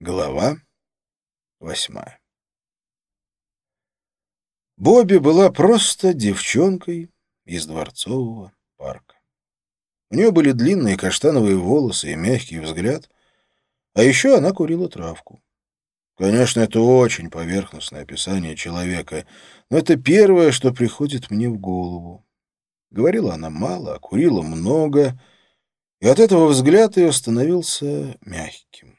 Глава восьмая Бобби была просто девчонкой из дворцового парка. У нее были длинные каштановые волосы и мягкий взгляд, а еще она курила травку. Конечно, это очень поверхностное описание человека, но это первое, что приходит мне в голову. Говорила она мало, а курила много, и от этого взгляд ее становился мягким.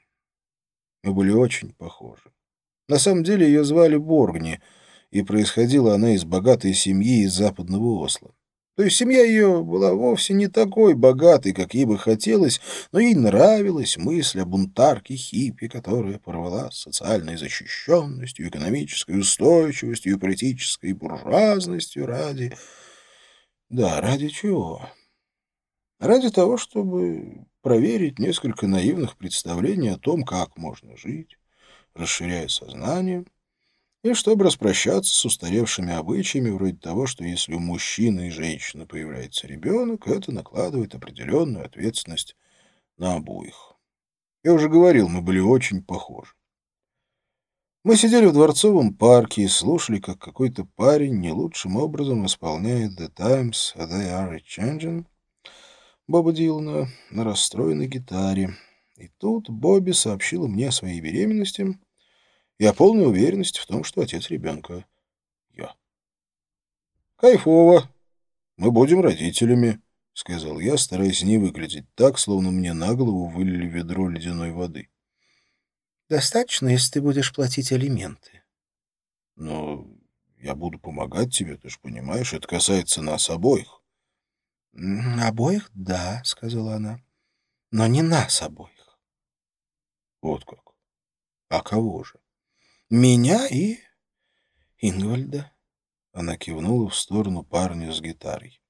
Мы были очень похожи. На самом деле ее звали Боргни, и происходила она из богатой семьи из западного Осла. То есть семья ее была вовсе не такой богатой, как ей бы хотелось, но ей нравилась мысль о бунтарке хиппи, которая порвала с социальной защищенностью, экономической устойчивостью и политической буржуазностью ради... Да, ради чего? Ради того, чтобы проверить несколько наивных представлений о том, как можно жить, расширяя сознание, и чтобы распрощаться с устаревшими обычаями, вроде того, что если у мужчины и женщины появляется ребенок, это накладывает определенную ответственность на обоих. Я уже говорил, мы были очень похожи. Мы сидели в Дворцовом парке и слушали, как какой-то парень не лучшим образом исполняет «The Times They Are Changing», Боба Дилана на расстроенной гитаре. И тут Бобби сообщила мне о своей беременности и о полной уверенности в том, что отец ребенка — я. «Кайфово. Мы будем родителями», — сказал я, стараясь не выглядеть так, словно мне на голову вылили ведро ледяной воды. «Достаточно, если ты будешь платить алименты». «Но я буду помогать тебе, ты же понимаешь, это касается нас обоих». «Обоих, да», — сказала она, — «но не нас обоих». «Вот как? А кого же?» «Меня и Ингвальда». Она кивнула в сторону парня с гитарой.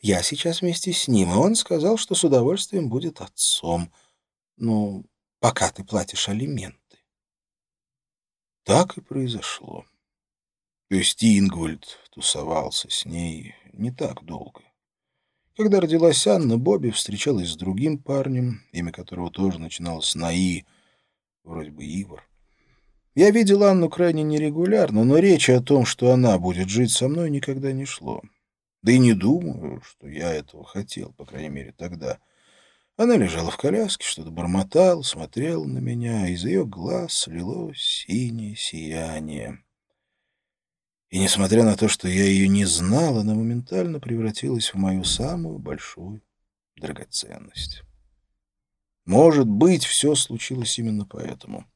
«Я сейчас вместе с ним, и он сказал, что с удовольствием будет отцом. Ну, пока ты платишь алименты». Так и произошло. То есть Ингвальд тусовался с ней не так долго. Когда родилась Анна, Бобби встречалась с другим парнем, имя которого тоже начиналось на «и», вроде бы Ивар. Я видел Анну крайне нерегулярно, но речи о том, что она будет жить со мной, никогда не шло. Да и не думаю, что я этого хотел, по крайней мере, тогда. Она лежала в коляске, что-то бормотала, смотрела на меня, из ее глаз слилось синее сияние. И несмотря на то, что я ее не знал, она моментально превратилась в мою самую большую драгоценность. Может быть, все случилось именно поэтому.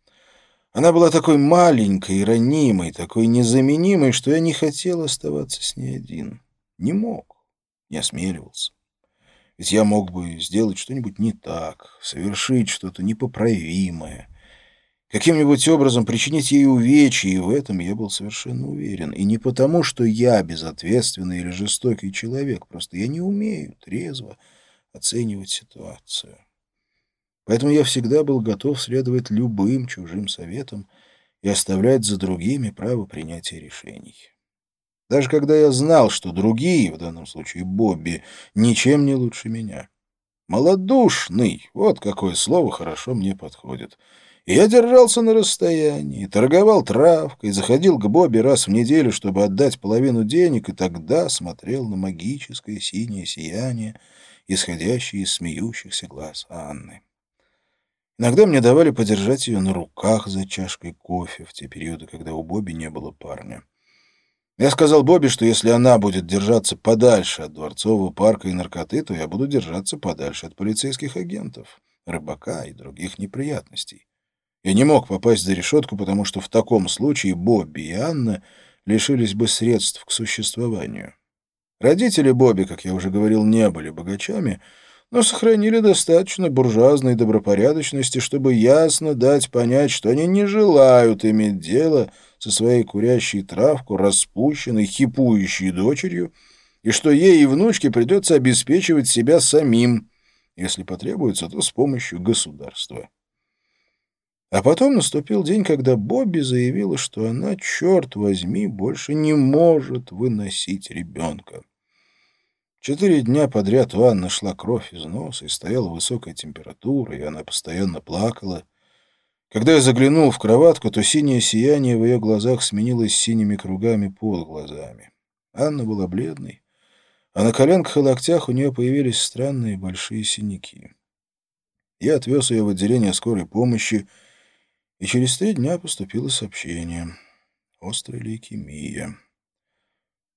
Она была такой маленькой и ранимой, такой незаменимой, что я не хотел оставаться с ней один. Не мог, не осмеливался. Ведь я мог бы сделать что-нибудь не так, совершить что-то непоправимое — каким-нибудь образом причинить ей увечья, и в этом я был совершенно уверен. И не потому, что я безответственный или жестокий человек, просто я не умею трезво оценивать ситуацию. Поэтому я всегда был готов следовать любым чужим советам и оставлять за другими право принятия решений. Даже когда я знал, что другие, в данном случае Бобби, ничем не лучше меня. Молодушный, вот какое слово хорошо мне подходит — я держался на расстоянии, торговал травкой, заходил к Бобби раз в неделю, чтобы отдать половину денег, и тогда смотрел на магическое синее сияние, исходящее из смеющихся глаз Анны. Иногда мне давали подержать ее на руках за чашкой кофе в те периоды, когда у Бобби не было парня. Я сказал Бобби, что если она будет держаться подальше от дворцового парка и наркоты, то я буду держаться подальше от полицейских агентов, рыбака и других неприятностей. Я не мог попасть за решетку, потому что в таком случае Бобби и Анна лишились бы средств к существованию. Родители Бобби, как я уже говорил, не были богачами, но сохранили достаточно буржуазной добропорядочности, чтобы ясно дать понять, что они не желают иметь дело со своей курящей травку, распущенной, хипующей дочерью, и что ей и внучке придется обеспечивать себя самим, если потребуется, то с помощью государства. А потом наступил день, когда Бобби заявила, что она, черт возьми, больше не может выносить ребенка. Четыре дня подряд у Анны шла кровь из носа, и стояла высокая температура, и она постоянно плакала. Когда я заглянул в кроватку, то синее сияние в ее глазах сменилось синими кругами под глазами. Анна была бледной, а на коленках и локтях у нее появились странные большие синяки. Я отвез ее в отделение скорой помощи, и через три дня поступило сообщение. Острая лейкемия.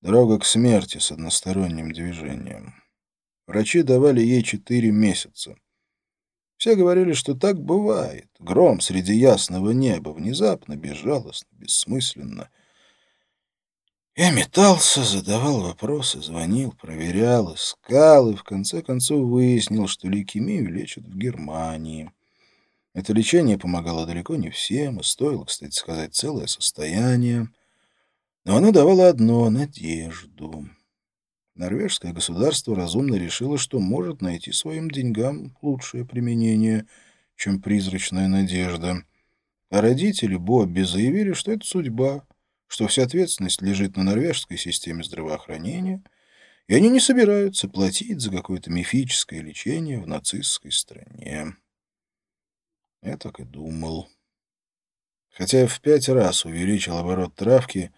Дорога к смерти с односторонним движением. Врачи давали ей четыре месяца. Все говорили, что так бывает. Гром среди ясного неба, внезапно, безжалостно, бессмысленно. Я метался, задавал вопросы, звонил, проверял, искал и в конце концов выяснил, что лейкемию лечат в Германии. Это лечение помогало далеко не всем и стоило, кстати сказать, целое состояние. Но оно давало одно — надежду. Норвежское государство разумно решило, что может найти своим деньгам лучшее применение, чем призрачная надежда. А родители Бобби заявили, что это судьба, что вся ответственность лежит на норвежской системе здравоохранения, и они не собираются платить за какое-то мифическое лечение в нацистской стране. Я так и думал. Хотя я в пять раз увеличил оборот травки,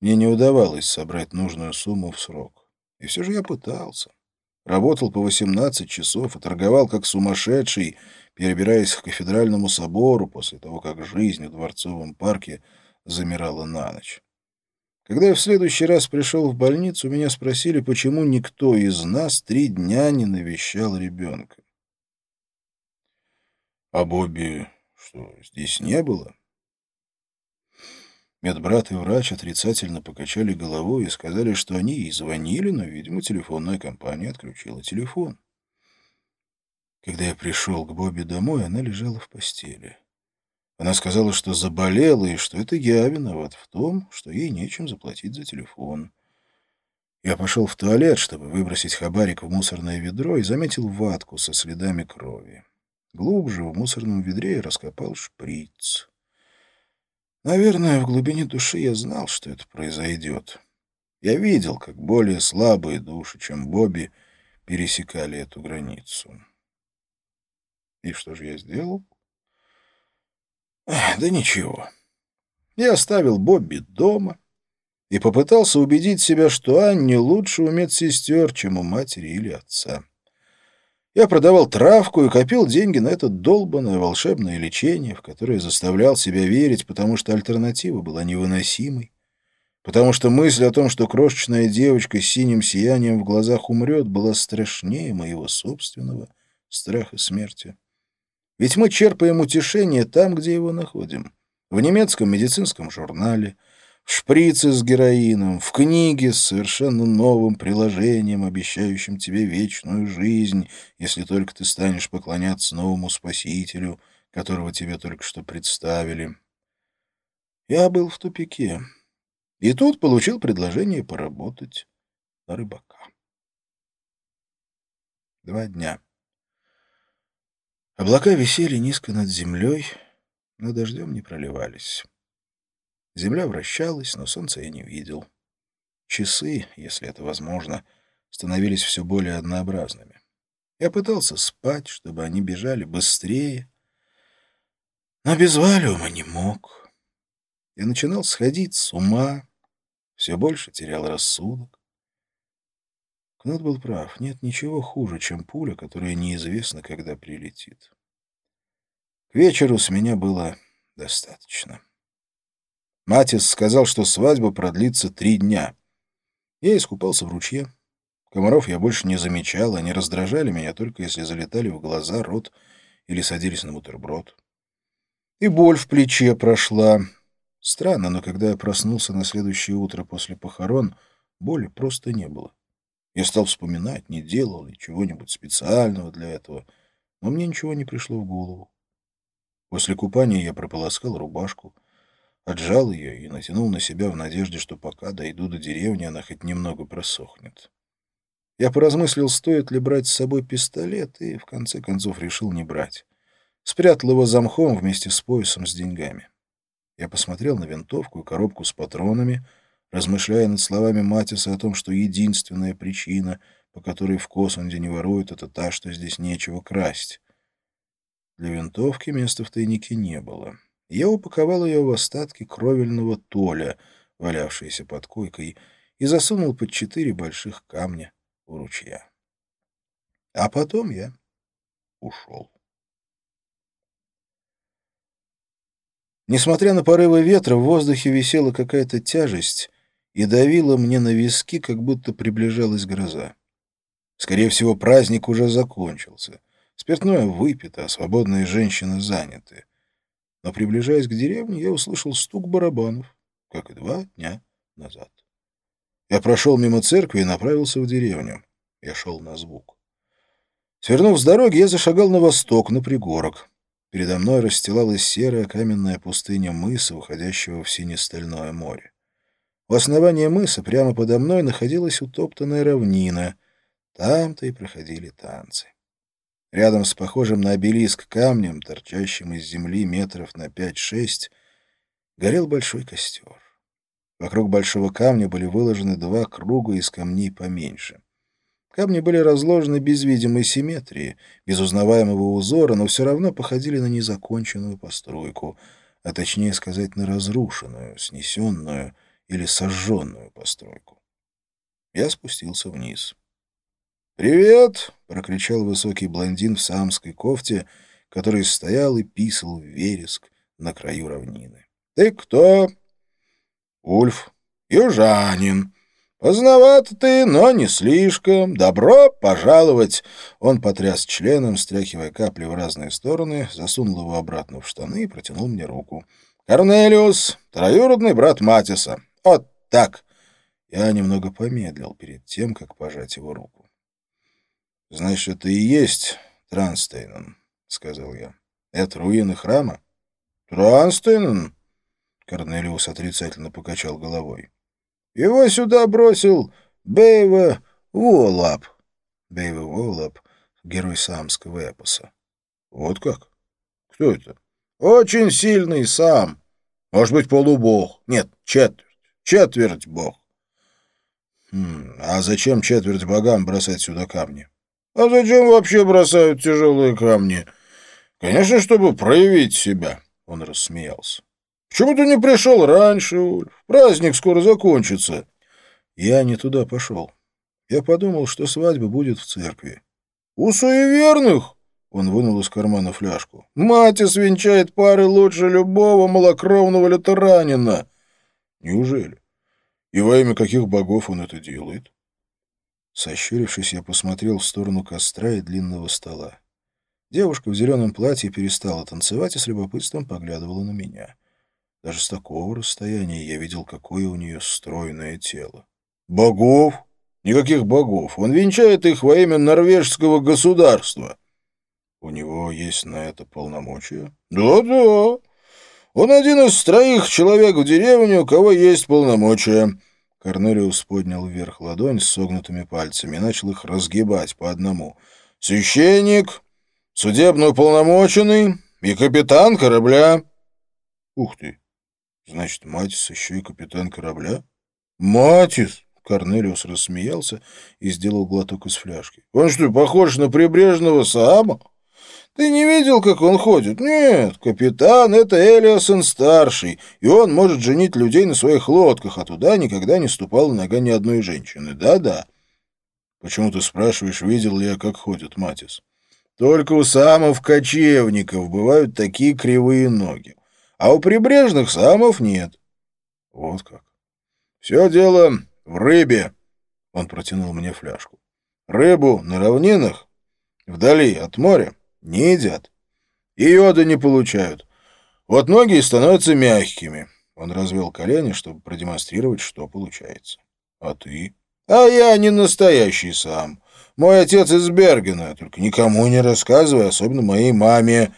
мне не удавалось собрать нужную сумму в срок. И все же я пытался. Работал по 18 часов и торговал как сумасшедший, перебираясь к кафедральному собору после того, как жизнь в Дворцовом парке замирала на ночь. Когда я в следующий раз пришел в больницу, меня спросили, почему никто из нас три дня не навещал ребенка. А Бобби что, здесь не было? Медбрат и врач отрицательно покачали головой и сказали, что они ей звонили, но, видимо, телефонная компания отключила телефон. Когда я пришел к Бобби домой, она лежала в постели. Она сказала, что заболела, и что это я виноват в том, что ей нечем заплатить за телефон. Я пошел в туалет, чтобы выбросить хабарик в мусорное ведро, и заметил ватку со следами крови. Глубже в мусорном ведре я раскопал шприц. Наверное, в глубине души я знал, что это произойдет. Я видел, как более слабые души, чем Бобби, пересекали эту границу. И что же я сделал? Да ничего. Я оставил Бобби дома и попытался убедить себя, что Анне лучше у медсестер, чем у матери или отца. Я продавал травку и копил деньги на это долбанное волшебное лечение, в которое заставлял себя верить, потому что альтернатива была невыносимой. Потому что мысль о том, что крошечная девочка с синим сиянием в глазах умрет, была страшнее моего собственного страха смерти. Ведь мы черпаем утешение там, где его находим. В немецком медицинском журнале — шприцы с героином, в книге с совершенно новым приложением, обещающим тебе вечную жизнь, если только ты станешь поклоняться новому Спасителю, которого тебе только что представили. Я был в тупике. И тут получил предложение поработать на рыбака. Два дня. Облака висели низко над землей, но дождем не проливались. Земля вращалась, но солнца я не видел. Часы, если это возможно, становились все более однообразными. Я пытался спать, чтобы они бежали быстрее, но без валиума не мог. Я начинал сходить с ума, все больше терял рассудок. Кнут был прав. Нет ничего хуже, чем пуля, которая неизвестно, когда прилетит. К вечеру с меня было достаточно. Матис сказал, что свадьба продлится три дня. Я искупался в ручье. Комаров я больше не замечал, они раздражали меня только если залетали в глаза, рот или садились на бутерброд. И боль в плече прошла. Странно, но когда я проснулся на следующее утро после похорон, боли просто не было. Я стал вспоминать, не делал ли чего-нибудь специального для этого, но мне ничего не пришло в голову. После купания я прополоскал рубашку, отжал ее и натянул на себя в надежде, что пока дойду до деревни, она хоть немного просохнет. Я поразмыслил, стоит ли брать с собой пистолет, и в конце концов решил не брать. Спрятал его замхом вместе с поясом с деньгами. Я посмотрел на винтовку и коробку с патронами, размышляя над словами Матиса о том, что единственная причина, по которой в Косунде не воруют, это та, что здесь нечего красть. Для винтовки места в тайнике не было. Я упаковал ее в остатки кровельного толя, валявшиеся под койкой, и засунул под четыре больших камня у ручья. А потом я ушел. Несмотря на порывы ветра, в воздухе висела какая-то тяжесть и давила мне на виски, как будто приближалась гроза. Скорее всего, праздник уже закончился. Спиртное выпито, а свободные женщины заняты. Но, приближаясь к деревне, я услышал стук барабанов, как и два дня назад. Я прошел мимо церкви и направился в деревню. Я шел на звук. Свернув с дороги, я зашагал на восток, на пригорок. Передо мной расстилалась серая каменная пустыня мыса, уходящего в сине-стальное море. У основания мыса прямо подо мной находилась утоптанная равнина. Там-то и проходили танцы. Рядом с похожим на обелиск камнем, торчащим из земли метров на пять-шесть, горел большой костер. Вокруг большого камня были выложены два круга из камней поменьше. Камни были разложены без видимой симметрии, без узнаваемого узора, но все равно походили на незаконченную постройку, а точнее сказать, на разрушенную, снесенную или сожженную постройку. Я спустился вниз. «Привет!» — прокричал высокий блондин в самской кофте, который стоял и писал в вереск на краю равнины. «Ты кто?» «Ульф. Южанин. «Поздновато ты, но не слишком. Добро пожаловать!» Он потряс членом, стряхивая капли в разные стороны, засунул его обратно в штаны и протянул мне руку. «Корнелиус, троюродный брат Матиса. Вот так!» Я немного помедлил перед тем, как пожать его руку. «Значит, это и есть Транстейнен», — сказал я. «Это руины храма?» «Транстейнен?» Корнелиус отрицательно покачал головой. Его сюда бросил Бейва Волап. Бейва Волап — герой самского эпоса. Вот как? Кто это? Очень сильный сам. Может быть, полубог. Нет, четверть. Четверть бог. Хм, а зачем четверть богам бросать сюда камни? А зачем вообще бросают тяжелые камни? Конечно, чтобы проявить себя. Он рассмеялся. Почему ты не пришел раньше, Ульф? Праздник скоро закончится. Я не туда пошел. Я подумал, что свадьба будет в церкви. У суеверных? Он вынул из кармана фляжку. Матис венчает пары лучше любого малокровного лютеранина. Неужели? И во имя каких богов он это делает? Сощурившись, я посмотрел в сторону костра и длинного стола. Девушка в зеленом платье перестала танцевать и с любопытством поглядывала на меня. Даже с такого расстояния я видел, какое у нее стройное тело. «Богов? Никаких богов. Он венчает их во имя норвежского государства». «У него есть на это полномочия?» «Да-да. Он один из троих человек в деревне, у кого есть полномочия». Корнелиус поднял вверх ладонь с согнутыми пальцами и начал их разгибать по одному. «Священник, судебно уполномоченный и капитан корабля». «Ух ты! Значит, Матис еще и капитан корабля? Матис! Корнелиус рассмеялся и сделал глоток из фляжки. Он что, похож на прибрежного Саама? Ты не видел, как он ходит? Нет, капитан — это Элиасон старший, и он может женить людей на своих лодках, а туда никогда не ступала нога ни одной женщины. Да-да. Почему ты спрашиваешь, видел ли я, как ходит Матис? Только у самов кочевников бывают такие кривые ноги а у прибрежных самов нет. Вот как. Все дело в рыбе. Он протянул мне фляжку. Рыбу на равнинах, вдали от моря, не едят. И йода не получают. Вот ноги становятся мягкими. Он развел колени, чтобы продемонстрировать, что получается. А ты? А я не настоящий сам. Мой отец из Бергена, только никому не рассказывай, особенно моей маме.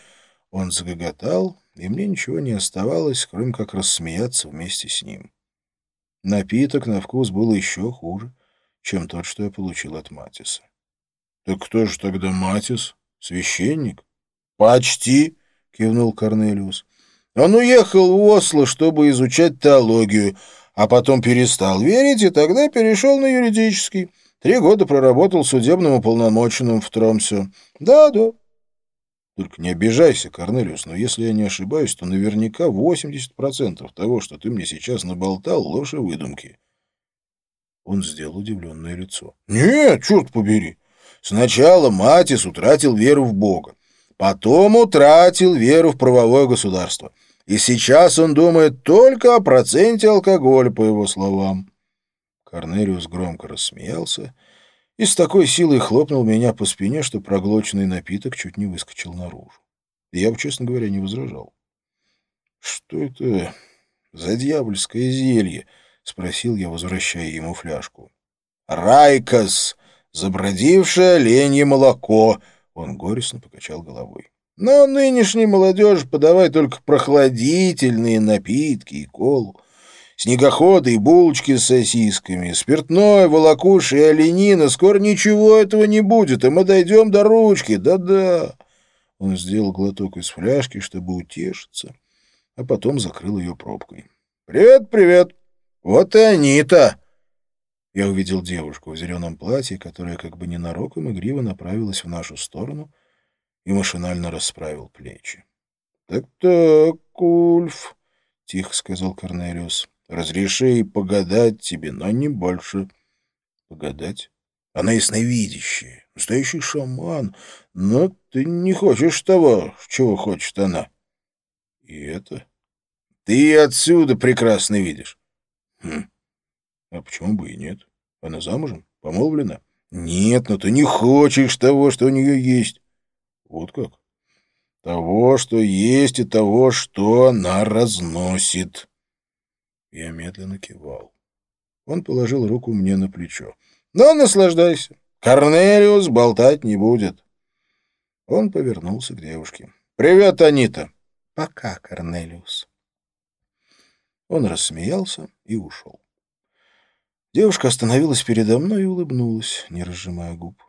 Он загоготал, и мне ничего не оставалось, кроме как рассмеяться вместе с ним. Напиток на вкус был еще хуже, чем тот, что я получил от Матиса. — Так кто же тогда Матис? Священник? — Почти, — кивнул Корнелиус. Он уехал в Осло, чтобы изучать теологию, а потом перестал верить, и тогда перешел на юридический. Три года проработал судебным уполномоченным в Тромсе. Да, да. Только не обижайся, Корнелиус, но если я не ошибаюсь, то наверняка 80% того, что ты мне сейчас наболтал, ложь и выдумки. Он сделал удивленное лицо. «Нет, черт побери! Сначала Матис утратил веру в Бога, потом утратил веру в правовое государство, и сейчас он думает только о проценте алкоголя, по его словам». Корнелиус громко рассмеялся и с такой силой хлопнул меня по спине, что проглоченный напиток чуть не выскочил наружу. Я бы, честно говоря, не возражал. «Что это за дьявольское зелье?» — спросил я, возвращая ему фляжку. «Райкос! Забродившее оленье молоко!» Он горестно покачал головой. «Но нынешней молодежи подавай только прохладительные напитки и колу. Снегоходы и булочки с сосисками, спиртное, волокуши и оленина. Скоро ничего этого не будет, и мы дойдем до ручки, да-да». Он сделал глоток из фляжки, чтобы утешиться, а потом закрыл ее пробкой. «Привет, привет!» «Вот и они-то!» Я увидел девушку в зеленом платье, которая как бы ненароком игриво направилась в нашу сторону и машинально расправил плечи. «Так-так, Ульф», — тихо сказал Корнелиус, — «разреши погадать тебе, но не больше». «Погадать? Она ясновидящая, настоящий шаман, но ты не хочешь того, чего хочет она». «И это?» «Ты отсюда прекрасно видишь. Хм. А почему бы и нет? Она замужем? Помолвлена? Нет, но ты не хочешь того, что у нее есть. Вот как? Того, что есть, и того, что она разносит. Я медленно кивал. Он положил руку мне на плечо. «Ну, наслаждайся. Корнелиус болтать не будет». Он повернулся к девушке. «Привет, Анита». «Пока, Корнелиус». Он рассмеялся и ушел. Девушка остановилась передо мной и улыбнулась, не разжимая губ.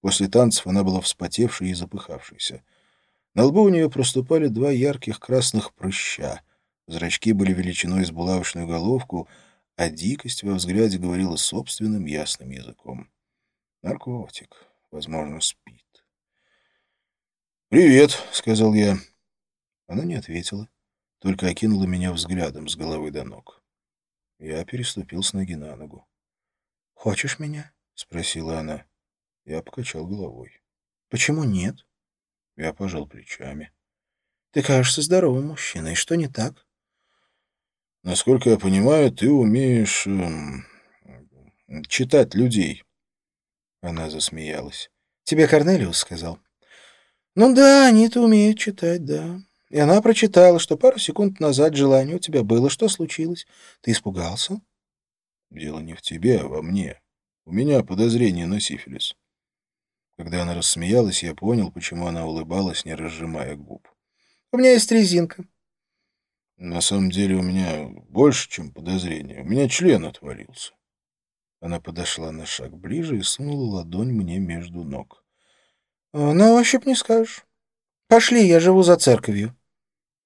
После танцев она была вспотевшей и запыхавшейся. На лбу у нее проступали два ярких красных прыща. Зрачки были величиной с булавочную головку, а дикость во взгляде говорила собственным ясным языком. Наркотик. Возможно, спит. «Привет», — сказал я. Она не ответила только окинула меня взглядом с головы до ног. Я переступил с ноги на ногу. «Хочешь меня?» — спросила она. Я покачал головой. «Почему нет?» Я пожал плечами. «Ты кажешься здоровым мужчиной. Что не так?» «Насколько я понимаю, ты умеешь эм, читать людей». Она засмеялась. «Тебе Корнелиус сказал?» «Ну да, они-то умеют читать, да. И она прочитала, что пару секунд назад желание у тебя было. Что случилось? Ты испугался? Дело не в тебе, а во мне. У меня подозрение на сифилис. Когда она рассмеялась, я понял, почему она улыбалась, не разжимая губ. У меня есть резинка. На самом деле у меня больше, чем подозрение. У меня член отвалился. Она подошла на шаг ближе и сунула ладонь мне между ног. — На ощупь не скажешь. Пошли, я живу за церковью.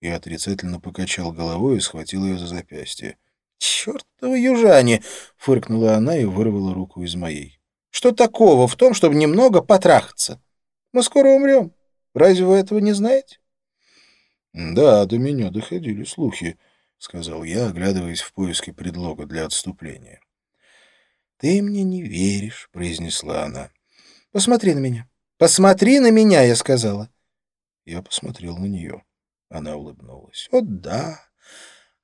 Я отрицательно покачал головой и схватил ее за запястье. «Чертовы южане!» — фыркнула она и вырвала руку из моей. «Что такого в том, чтобы немного потрахаться? Мы скоро умрем. Разве вы этого не знаете?» «Да, до меня доходили слухи», — сказал я, оглядываясь в поиске предлога для отступления. «Ты мне не веришь», — произнесла она. «Посмотри на меня. Посмотри на меня», — я сказала. Я посмотрел на нее. Она улыбнулась. «О, да.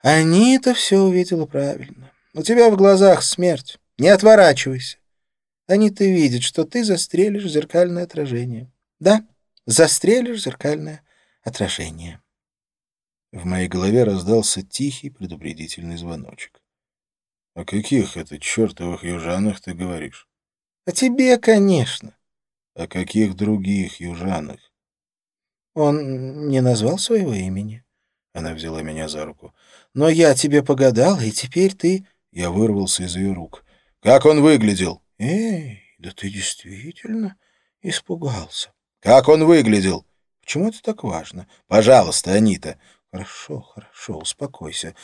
Они-то все увидела правильно. У тебя в глазах смерть. Не отворачивайся. Они-то видят, что ты застрелишь зеркальное отражение. Да, застрелишь зеркальное отражение». В моей голове раздался тихий предупредительный звоночек. «О каких это чертовых южанах ты говоришь?» «О тебе, конечно». «О каких других южанах?» Он не назвал своего имени. Она взяла меня за руку. Но я тебе погадал, и теперь ты... Я вырвался из ее рук. Как он выглядел? Эй, да ты действительно испугался. Как он выглядел? Почему это так важно? Пожалуйста, Анита. Хорошо, хорошо, успокойся.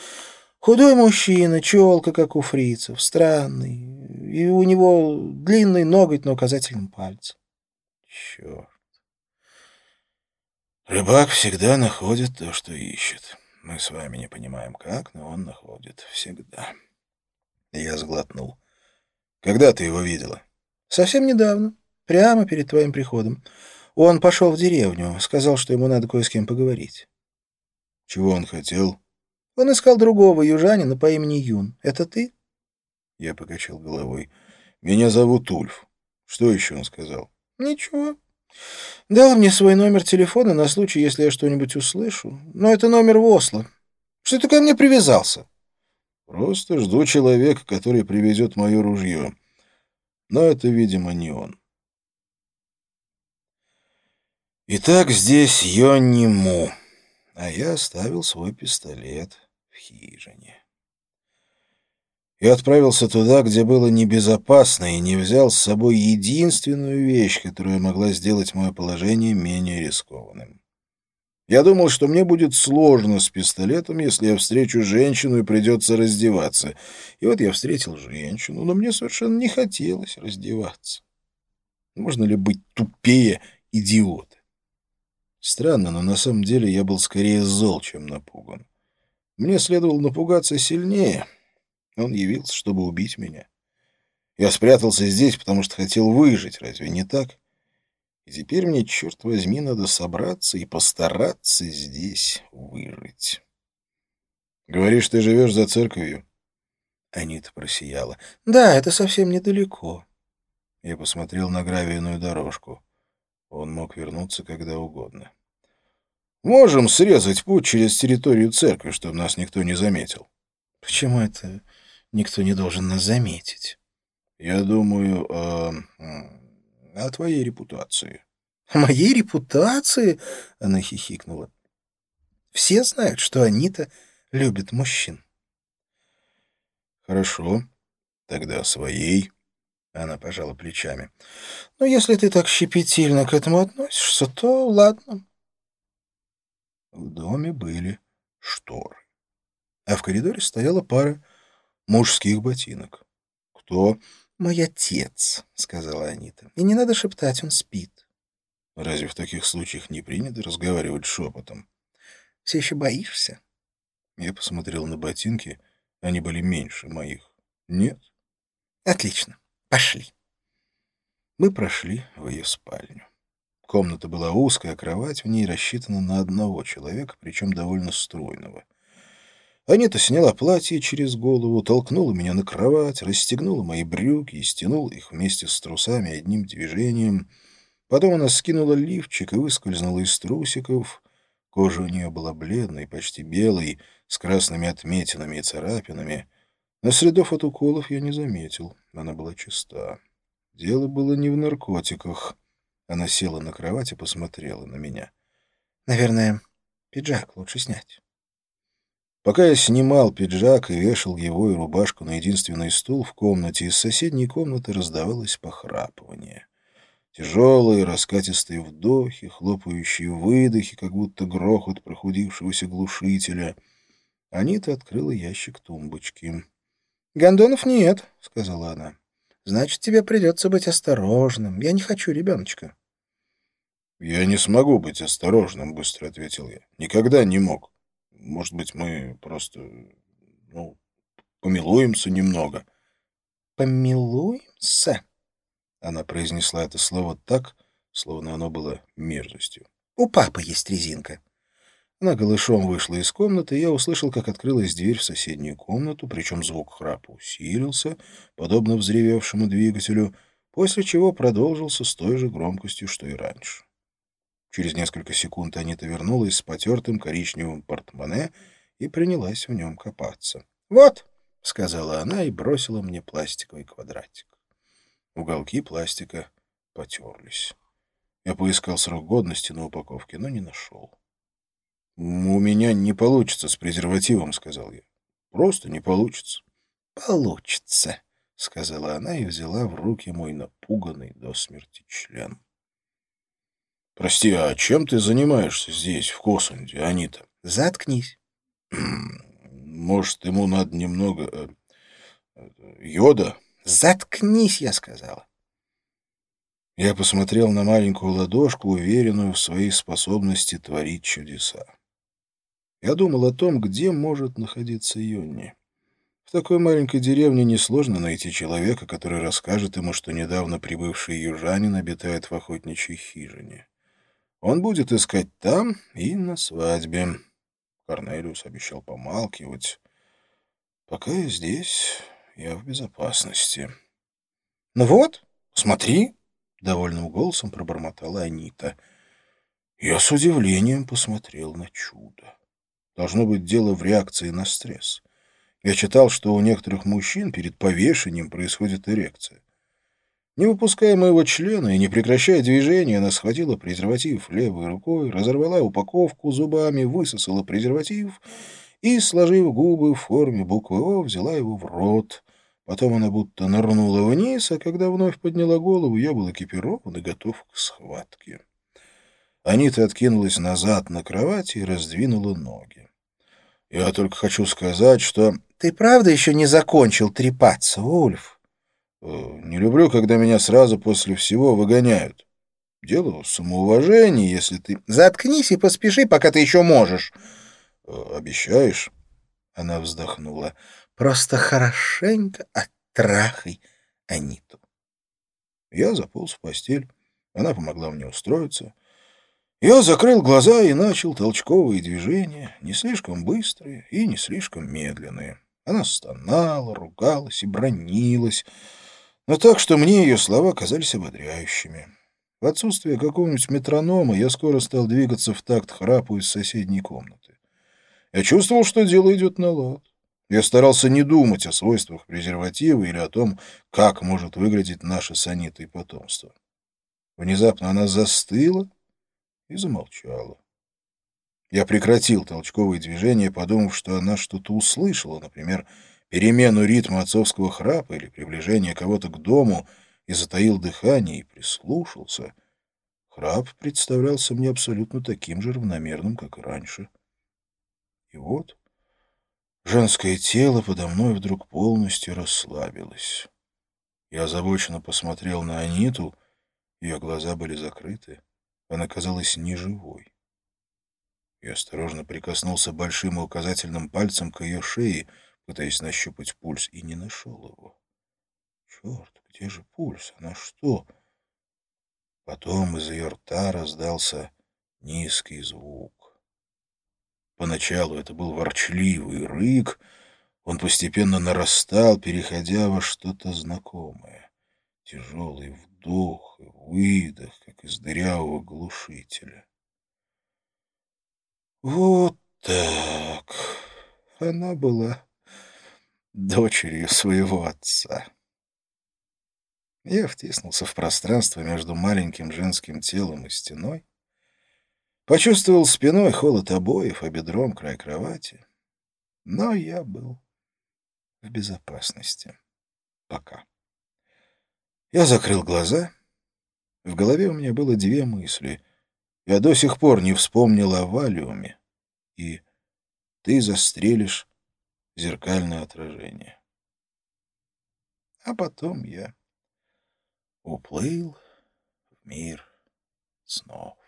Худой мужчина, челка, как у фрицев, странный. И у него длинный ноготь на указательном пальце. Черт. Рыбак всегда находит то, что ищет. Мы с вами не понимаем, как, но он находит всегда. Я сглотнул. Когда ты его видела? Совсем недавно. Прямо перед твоим приходом. Он пошел в деревню, сказал, что ему надо кое с кем поговорить. Чего он хотел? Он искал другого южанина по имени Юн. Это ты? Я покачал головой. Меня зовут Ульф. Что еще он сказал? Ничего. Дал мне свой номер телефона на случай, если я что-нибудь услышу. Но это номер в Осло. Что ты ко мне привязался? Просто жду человека, который привезет мое ружье. Но это, видимо, не он. Итак, здесь Йонни Му, а я оставил свой пистолет в хижине. Я отправился туда, где было небезопасно, и не взял с собой единственную вещь, которая могла сделать мое положение менее рискованным. Я думал, что мне будет сложно с пистолетом, если я встречу женщину и придется раздеваться. И вот я встретил женщину, но мне совершенно не хотелось раздеваться. Можно ли быть тупее идиота? Странно, но на самом деле я был скорее зол, чем напуган. Мне следовало напугаться сильнее. Он явился, чтобы убить меня. Я спрятался здесь, потому что хотел выжить, разве не так? И теперь мне, черт возьми, надо собраться и постараться здесь выжить. Говоришь, ты живешь за церковью? Анита просияла. Да, это совсем недалеко. Я посмотрел на гравийную дорожку. Он мог вернуться когда угодно. Можем срезать путь через территорию церкви, чтобы нас никто не заметил. Почему это никто не должен нас заметить? Я думаю, э, о твоей репутации. О моей репутации? Она хихикнула. Все знают, что Анита любит мужчин. Хорошо, тогда о своей. Она пожала плечами. «Ну, если ты так щепетильно к этому относишься, то ладно». В доме были шторы, а в коридоре стояла пара мужских ботинок. «Кто?» «Мой отец», — сказала Анита. «И не надо шептать, он спит». «Разве в таких случаях не принято разговаривать шепотом?» «Все еще боишься?» Я посмотрел на ботинки, они были меньше моих. «Нет». «Отлично». Пошли. Мы прошли в ее спальню. Комната была узкая, кровать в ней рассчитана на одного человека, причем довольно стройного. Анита сняла платье через голову, толкнула меня на кровать, расстегнула мои брюки и стянула их вместе с трусами одним движением. Потом она скинула лифчик и выскользнула из трусиков. Кожа у нее была бледной, почти белой, с красными отметинами и царапинами — но следов от уколов я не заметил. Она была чиста. Дело было не в наркотиках. Она села на кровать и посмотрела на меня. «Наверное, пиджак лучше снять». Пока я снимал пиджак и вешал его и рубашку на единственный стул в комнате, из соседней комнаты раздавалось похрапывание. Тяжелые раскатистые вдохи, хлопающие выдохи, как будто грохот прохудившегося глушителя. Анита открыла ящик тумбочки. «Гондонов нет», — сказала она. «Значит, тебе придется быть осторожным. Я не хочу ребеночка». «Я не смогу быть осторожным», — быстро ответил я. «Никогда не мог. Может быть, мы просто, ну, помилуемся немного». «Помилуемся?» Она произнесла это слово так, словно оно было мерзостью. «У папы есть резинка». Она голышом вышла из комнаты, и я услышал, как открылась дверь в соседнюю комнату, причем звук храпа усилился, подобно взревевшему двигателю, после чего продолжился с той же громкостью, что и раньше. Через несколько секунд Анита вернулась с потертым коричневым портмоне и принялась в нем копаться. «Вот», — сказала она и бросила мне пластиковый квадратик. Уголки пластика потерлись. Я поискал срок годности на упаковке, но не нашел. «У меня не получится с презервативом», — сказал я. «Просто не получится». «Получится», — сказала она и взяла в руки мой напуганный до смерти член. «Прости, а чем ты занимаешься здесь, в Косунде, Анита?» «Заткнись». «Может, ему надо немного... Э, э, йода?» «Заткнись», — я сказала. Я посмотрел на маленькую ладошку, уверенную в своей способности творить чудеса. Я думал о том, где может находиться Йонни. В такой маленькой деревне несложно найти человека, который расскажет ему, что недавно прибывший южанин обитает в охотничьей хижине. Он будет искать там и на свадьбе. Корнелиус обещал помалкивать. Пока я здесь, я в безопасности. — Ну вот, смотри, — довольным голосом пробормотала Анита. Я с удивлением посмотрел на чудо. Должно быть дело в реакции на стресс. Я читал, что у некоторых мужчин перед повешением происходит эрекция. Не выпуская моего члена и не прекращая движения, она схватила презерватив левой рукой, разорвала упаковку зубами, высосала презерватив и, сложив губы в форме буквы «О», взяла его в рот. Потом она будто нырнула вниз, а когда вновь подняла голову, я был экипирован и готов к схватке. Анита откинулась назад на кровати и раздвинула ноги. «Я только хочу сказать, что...» «Ты правда еще не закончил трепаться, Ульф?» Не люблю, когда меня сразу после всего выгоняют. Дело в самоуважении, если ты... Заткнись и поспеши, пока ты еще можешь. Обещаешь? Она вздохнула. Просто хорошенько оттрахай Аниту. Я заполз в постель. Она помогла мне устроиться. Я закрыл глаза и начал толчковые движения, не слишком быстрые и не слишком медленные. Она стонала, ругалась и бронилась, но так, что мне ее слова казались ободряющими. В отсутствие какого-нибудь метронома я скоро стал двигаться в такт храпу из соседней комнаты. Я чувствовал, что дело идет на лад. Я старался не думать о свойствах презерватива или о том, как может выглядеть наше с Анитой потомство. Внезапно она застыла и замолчала. Я прекратил толчковые движения, подумав, что она что-то услышала, например, перемену ритма отцовского храпа или приближение кого-то к дому, и затаил дыхание и прислушался, храп представлялся мне абсолютно таким же равномерным, как и раньше. И вот женское тело подо мной вдруг полностью расслабилось. Я озабоченно посмотрел на Аниту, ее глаза были закрыты, она казалась неживой. Я осторожно прикоснулся большим и указательным пальцем к ее шее, пытаясь нащупать пульс, и не нашел его. Черт, где же пульс? Она что? Потом из ее рта раздался низкий звук. Поначалу это был ворчливый рык, он постепенно нарастал, переходя во что-то знакомое. Тяжелый вдох и выдох, как из дырявого глушителя. Вот так. Она была дочерью своего отца. Я втиснулся в пространство между маленьким женским телом и стеной, почувствовал спиной холод обоев, а бедром край кровати. Но я был в безопасности. Пока. Я закрыл глаза. В голове у меня было две мысли. Я до сих пор не вспомнил о валиуме. И ты застрелишь зеркальное отражение. А потом я уплыл в мир снов.